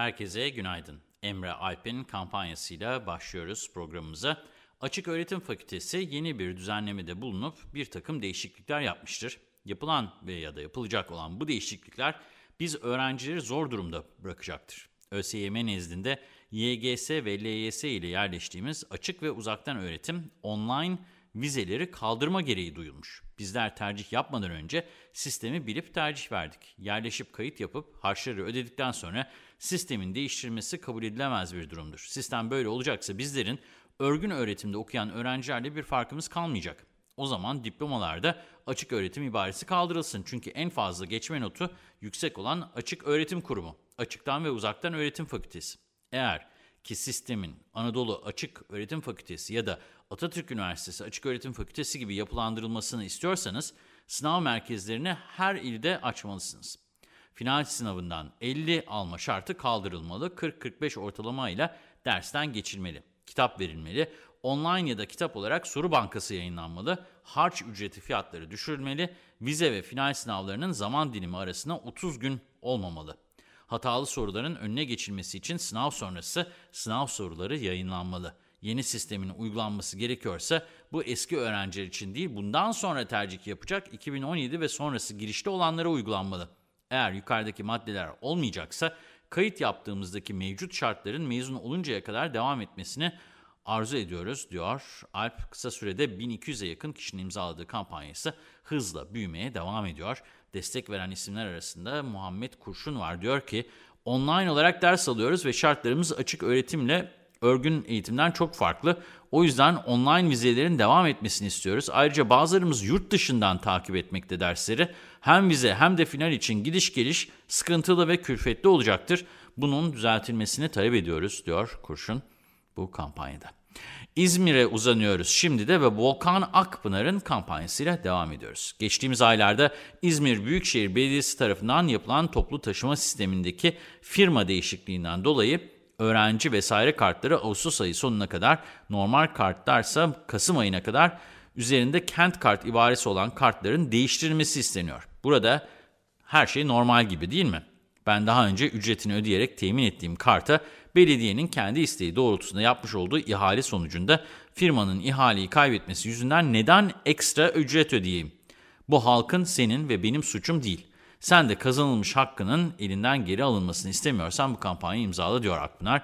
Herkese günaydın. Emre Alp'in kampanyasıyla başlıyoruz programımıza. Açık Öğretim Fakültesi yeni bir düzenlemede bulunup bir takım değişiklikler yapmıştır. Yapılan ve ya da yapılacak olan bu değişiklikler biz öğrencileri zor durumda bırakacaktır. ÖSYM nezdinde YGS ve LYS ile yerleştiğimiz açık ve uzaktan öğretim online vizeleri kaldırma gereği duyulmuş. Bizler tercih yapmadan önce sistemi bilip tercih verdik. Yerleşip kayıt yapıp harçları ödedikten sonra sistemin değiştirilmesi kabul edilemez bir durumdur. Sistem böyle olacaksa bizlerin örgün öğretimde okuyan öğrencilerle bir farkımız kalmayacak. O zaman diplomalarda açık öğretim ibaresi kaldırılsın. Çünkü en fazla geçme notu yüksek olan açık öğretim kurumu, açıktan ve uzaktan öğretim fakültesi. Eğer ki sistemin Anadolu Açık Öğretim Fakültesi ya da Atatürk Üniversitesi Açık Öğretim Fakültesi gibi yapılandırılmasını istiyorsanız sınav merkezlerini her ilde açmalısınız. Final sınavından 50 alma şartı kaldırılmalı, 40-45 ortalama ile dersten geçilmeli, kitap verilmeli, online ya da kitap olarak soru bankası yayınlanmalı, harç ücreti fiyatları düşürülmeli, vize ve final sınavlarının zaman dilimi arasında 30 gün olmamalı. Hatalı soruların önüne geçilmesi için sınav sonrası sınav soruları yayınlanmalı. Yeni sistemin uygulanması gerekiyorsa bu eski öğrenciler için değil bundan sonra tercih yapacak 2017 ve sonrası girişte olanlara uygulanmalı. Eğer yukarıdaki maddeler olmayacaksa kayıt yaptığımızdaki mevcut şartların mezun oluncaya kadar devam etmesini arzu ediyoruz diyor. Alp kısa sürede 1200'e yakın kişinin imzaladığı kampanyası hızla büyümeye devam ediyor. Destek veren isimler arasında Muhammed Kurşun var. Diyor ki online olarak ders alıyoruz ve şartlarımız açık öğretimle örgün eğitimden çok farklı. O yüzden online vizelerin devam etmesini istiyoruz. Ayrıca bazılarımız yurt dışından takip etmekte dersleri. Hem vize hem de final için gidiş geliş sıkıntılı ve külfetli olacaktır. Bunun düzeltilmesini talep ediyoruz diyor Kurşun bu kampanyada. İzmir'e uzanıyoruz şimdi de ve Volkan Akpınar'ın kampanyasıyla devam ediyoruz. Geçtiğimiz aylarda İzmir Büyükşehir Belediyesi tarafından yapılan toplu taşıma sistemindeki firma değişikliğinden dolayı öğrenci vesaire kartları Ağustos ayı sonuna kadar, normal kartlarsa Kasım ayına kadar üzerinde kent kart ibaresi olan kartların değiştirilmesi isteniyor. Burada her şey normal gibi değil mi? Ben daha önce ücretini ödeyerek temin ettiğim karta belediyenin kendi isteği doğrultusunda yapmış olduğu ihale sonucunda firmanın ihaleyi kaybetmesi yüzünden neden ekstra ücret ödeyeyim? Bu halkın senin ve benim suçum değil. Sen de kazanılmış hakkının elinden geri alınmasını istemiyorsan bu kampanyayı imzala diyor Akpınar.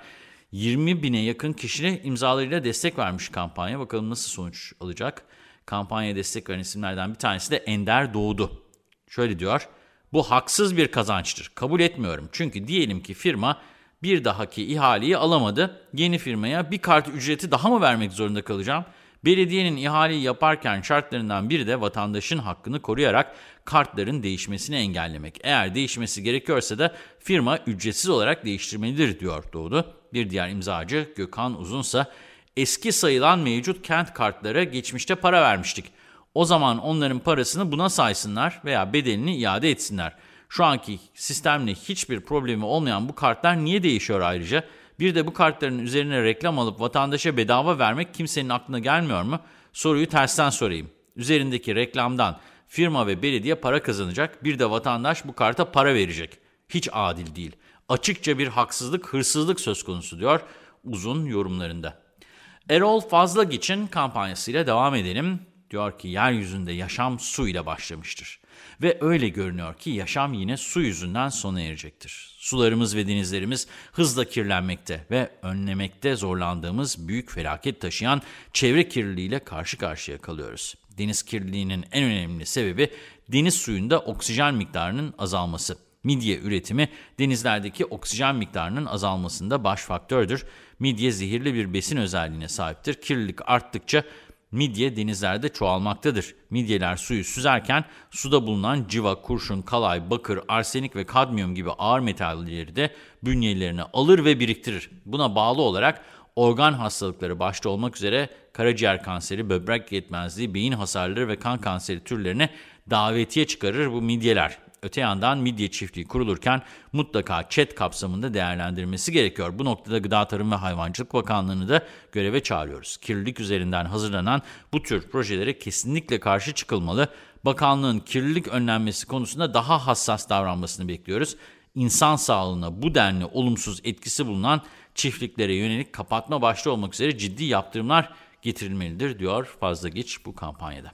20 bine yakın kişi imzalarıyla destek vermiş kampanya. Bakalım nasıl sonuç alacak? Kampanyaya destek veren isimlerden bir tanesi de Ender Doğdu. Şöyle diyor, bu haksız bir kazançtır. Kabul etmiyorum. Çünkü diyelim ki firma bir dahaki ihaleyi alamadı. Yeni firmaya bir kart ücreti daha mı vermek zorunda kalacağım? Belediyenin ihaleyi yaparken şartlarından biri de vatandaşın hakkını koruyarak kartların değişmesini engellemek. Eğer değişmesi gerekiyorsa da firma ücretsiz olarak değiştirmelidir diyor Doğdu. Bir diğer imzacı Gökhan Uzunsa eski sayılan mevcut kent kartlara geçmişte para vermiştik. O zaman onların parasını buna saysınlar veya bedelini iade etsinler. Şu anki sistemle hiçbir problemi olmayan bu kartlar niye değişiyor ayrıca? Bir de bu kartların üzerine reklam alıp vatandaşa bedava vermek kimsenin aklına gelmiyor mu? Soruyu tersten sorayım. Üzerindeki reklamdan firma ve belediye para kazanacak, bir de vatandaş bu karta para verecek. Hiç adil değil. Açıkça bir haksızlık, hırsızlık söz konusu diyor uzun yorumlarında. Erol Fazlagiç'in kampanyasıyla devam edelim. Diyor ki yeryüzünde yaşam su ile başlamıştır. Ve öyle görünüyor ki yaşam yine su yüzünden sona erecektir. Sularımız ve denizlerimiz hızla kirlenmekte ve önlemekte zorlandığımız büyük felaket taşıyan çevre kirliliğiyle karşı karşıya kalıyoruz. Deniz kirliliğinin en önemli sebebi deniz suyunda oksijen miktarının azalması. Midye üretimi denizlerdeki oksijen miktarının azalmasında baş faktördür. Midye zehirli bir besin özelliğine sahiptir. Kirlilik arttıkça Midye denizlerde çoğalmaktadır. Midyeler suyu süzerken suda bulunan civa, kurşun, kalay, bakır, arsenik ve kadmiyum gibi ağır metalleri de bünyelerine alır ve biriktirir. Buna bağlı olarak organ hastalıkları başta olmak üzere karaciğer kanseri, böbrek yetmezliği, beyin hasarları ve kan kanseri türlerine davetiye çıkarır bu midyeler. Öte yandan midye çiftliği kurulurken mutlaka ÇED kapsamında değerlendirmesi gerekiyor. Bu noktada Gıda Tarım ve Hayvancılık Bakanlığı'nı da göreve çağırıyoruz. Kirlilik üzerinden hazırlanan bu tür projelere kesinlikle karşı çıkılmalı. Bakanlığın kirlilik önlenmesi konusunda daha hassas davranmasını bekliyoruz. İnsan sağlığına bu denli olumsuz etkisi bulunan çiftliklere yönelik kapatma başta olmak üzere ciddi yaptırımlar getirilmelidir diyor Fazla Geç bu kampanyada.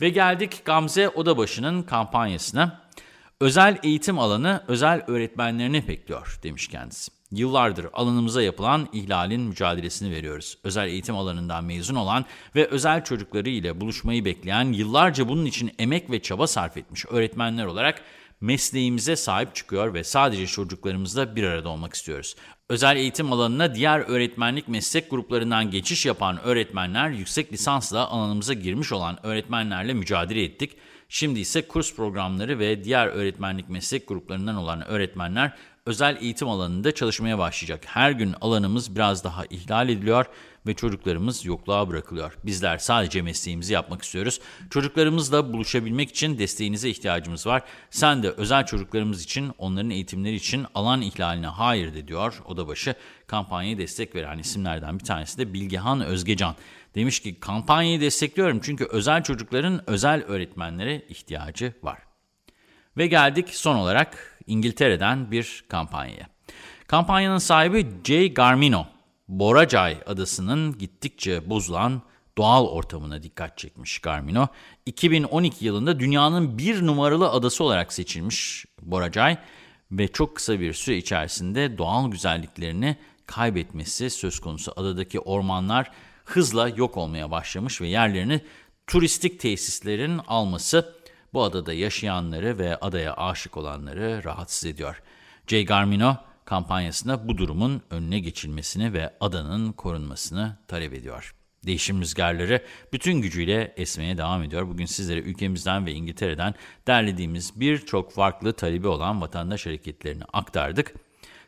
Ve geldik Gamze Odabaşı'nın kampanyasına. Özel eğitim alanı özel öğretmenlerini bekliyor demiş kendisi. Yıllardır alanımıza yapılan ihlalin mücadelesini veriyoruz. Özel eğitim alanından mezun olan ve özel çocukları ile buluşmayı bekleyen, yıllarca bunun için emek ve çaba sarf etmiş öğretmenler olarak mesleğimize sahip çıkıyor ve sadece çocuklarımızla bir arada olmak istiyoruz. Özel eğitim alanına diğer öğretmenlik meslek gruplarından geçiş yapan öğretmenler, yüksek lisansla alanımıza girmiş olan öğretmenlerle mücadele ettik. Şimdi ise kurs programları ve diğer öğretmenlik meslek gruplarından olan öğretmenler özel eğitim alanında çalışmaya başlayacak. Her gün alanımız biraz daha ihlal ediliyor ve çocuklarımız yokluğa bırakılıyor. Bizler sadece mesleğimizi yapmak istiyoruz. Çocuklarımızla buluşabilmek için desteğinize ihtiyacımız var. Sen de özel çocuklarımız için, onların eğitimleri için alan ihlaline hayır de diyor odabaşı. Kampanyaya destek veren isimlerden bir tanesi de Bilgehan Özgecan. Demiş ki kampanyayı destekliyorum çünkü özel çocukların özel öğretmenlere ihtiyacı var. Ve geldik son olarak İngiltere'den bir kampanyaya. Kampanyanın sahibi Jay Garmino, Boracay adasının gittikçe bozulan doğal ortamına dikkat çekmiş Garmino. 2012 yılında dünyanın bir numaralı adası olarak seçilmiş Boracay ve çok kısa bir süre içerisinde doğal güzelliklerini kaybetmesi söz konusu. Adadaki ormanlar hızla yok olmaya başlamış ve yerlerini turistik tesislerin alması bu adada yaşayanları ve adaya aşık olanları rahatsız ediyor. Jay Garmino kampanyasında bu durumun önüne geçilmesini ve adanın korunmasını talep ediyor. Değişim rüzgarları bütün gücüyle esmeye devam ediyor. Bugün sizlere ülkemizden ve İngiltere'den derlediğimiz birçok farklı talebi olan vatandaş hareketlerini aktardık.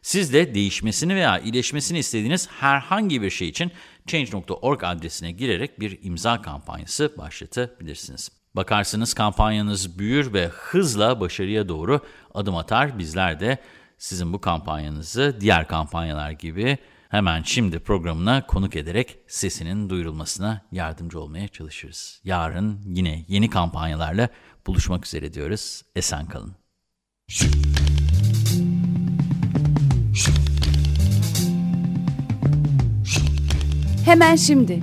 Siz de değişmesini veya iyileşmesini istediğiniz herhangi bir şey için Change.org adresine girerek bir imza kampanyası başlatabilirsiniz. Bakarsınız kampanyanız büyür ve hızla başarıya doğru adım atar. Bizler de sizin bu kampanyanızı diğer kampanyalar gibi hemen şimdi programına konuk ederek sesinin duyurulmasına yardımcı olmaya çalışırız. Yarın yine yeni kampanyalarla buluşmak üzere diyoruz. Esen kalın. Hemen şimdi.